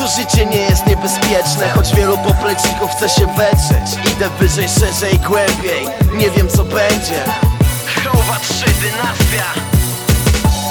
To życie nie jest niebezpieczne Choć wielu popleczników chce się wetrzeć Idę wyżej, szerzej, głębiej Nie wiem co będzie. Chowa 3 dynastia.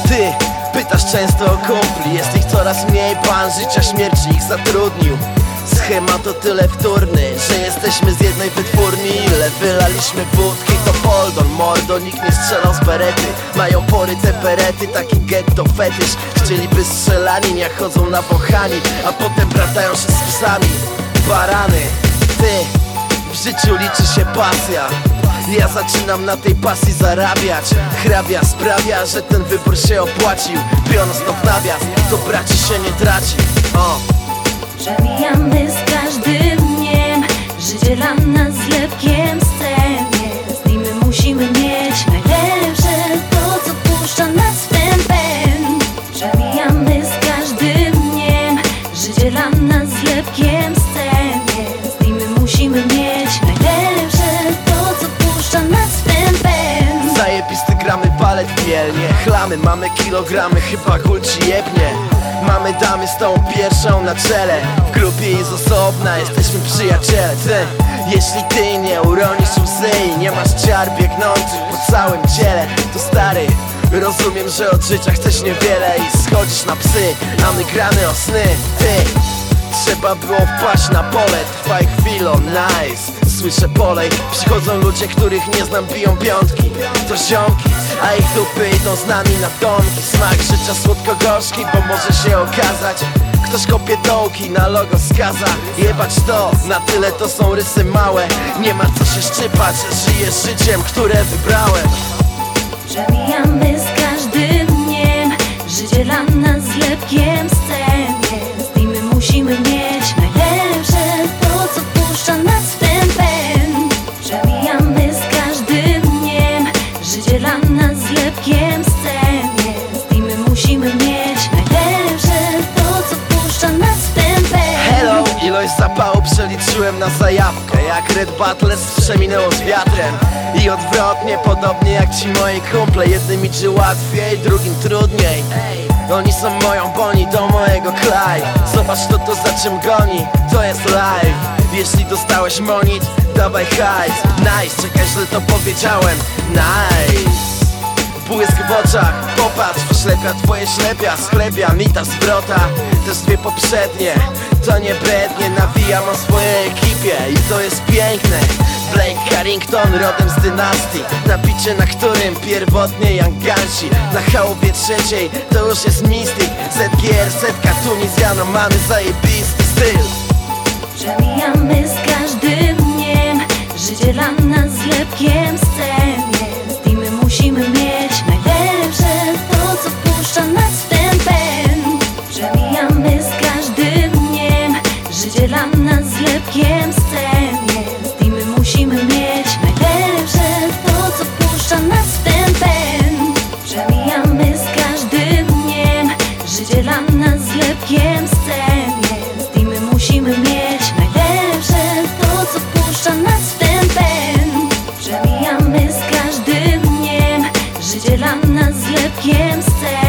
Ty pytasz często o kumpli Jest ich coraz mniej, pan życia śmierci ich zatrudnił Schemat to tyle wtórny, że jesteśmy z jednej wytwórni. Ile wylaliśmy wódki to Poldon, mordo, nikt nie strzelał z berety. Mają pory te perety, taki getto fetysz. Chcieliby strzelanin, jak chodzą na bochani A potem bratają się z psami. Barany, ty, w życiu liczy się pasja. Ja zaczynam na tej pasji zarabiać. Hrabia sprawia, że ten wybór się opłacił. Pion znów nawias, to braci się nie traci. Przemijamy z każdym dniem. Życie dla nas zlepkiem scen jest I my musimy mieć najlepsze To co puszcza nas w ten pęd. Przemijamy z każdym dniem. Życie dla nas zlepkiem scen jest I my musimy mieć najlepsze To co puszcza nas w ten pęd. Zajebisty gramy palet mielnie. Chlamy, mamy kilogramy, chyba gulci jebnie Mamy damy z tą pierwszą na czele. W grupie jest osobna, jesteśmy przyjaciele. Ty, Jeśli ty nie uronisz łzy i nie masz ciar biegnących po całym ciele To stary, rozumiem, że od życia chcesz niewiele I schodzisz na psy, a my gramy o sny. Ty, Trzeba było wpaść na pole, trwaj chwilą, nice Słyszę polej, przychodzą ludzie, których nie znam, biją piątki. To ziomki, a ich dupy idą z nami na domki. Smak życia słodko-gorzki, bo może się okazać Ktoś kopie dołki, na logo skaza. Jebać to, na tyle to są rysy małe. Nie ma co się szczypać, żyję życiem, które wybrałem. Przemijamy z każdym dniem. Życie dla nas zlepkiem scen my musimy mieć zapału przeliczyłem na zajawkę. Jak Red Butlers przeminęło z wiatrem. I odwrotnie, podobnie jak ci moi kumple. Jednym idzie łatwiej, drugim trudniej. Oni są moją boni, do mojego klaj. Zobacz to to za czym goni, to jest live. Jeśli dostałeś monit, dawaj hajs. Nice, czekaj, źle to powiedziałem. Nice. Błysk w oczach, popatrz, wyślepia twoje ślepia Schlebia, mita zwrota, też dwie poprzednie To nie bednie, nawijam o swojej ekipie I to jest piękne. Blake Carrington, rodem z dynastii Napicie, na którym pierwotnie Jangansi Na chałupie trzeciej, to już jest Mystic ZGR, setka Tunizjano, mamy zajebisty styl. Przemijamy z tym scenie. I my musimy mieć. Najlepsze To co puszcza nas w ten pęd Przemijamy z każdym dniem. Życie dla nas zlepkiem scenie. I my musimy mieć. Najlepsze To co puszcza nas w ten pęd Przemijamy z każdym dniem. Życie dla nas zlepkiem scenie.